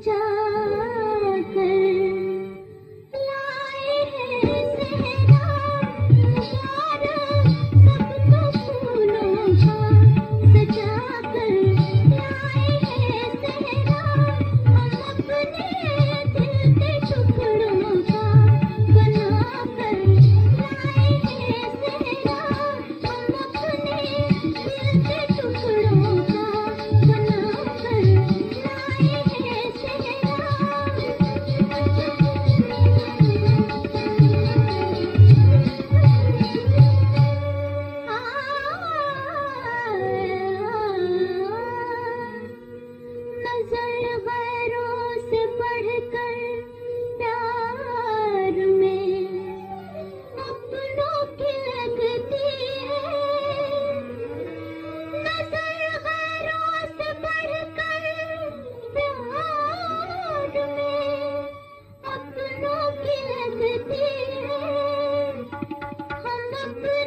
जा love me.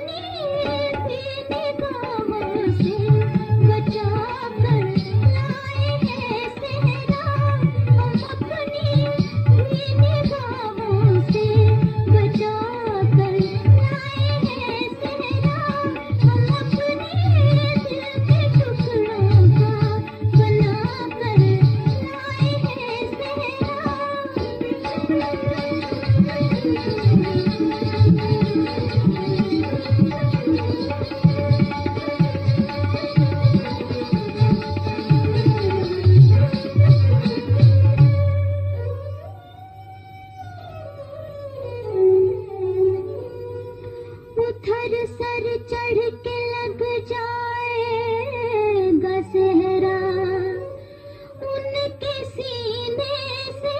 पत्थर sir चढ़ के लग जाए गसहरा उनके सीने से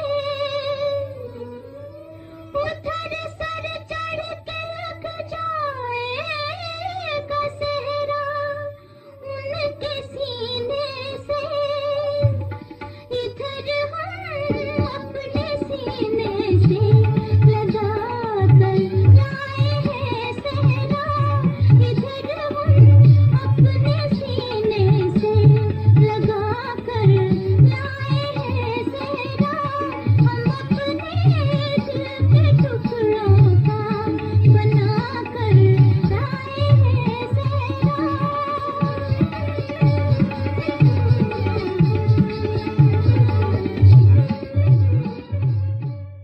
उतर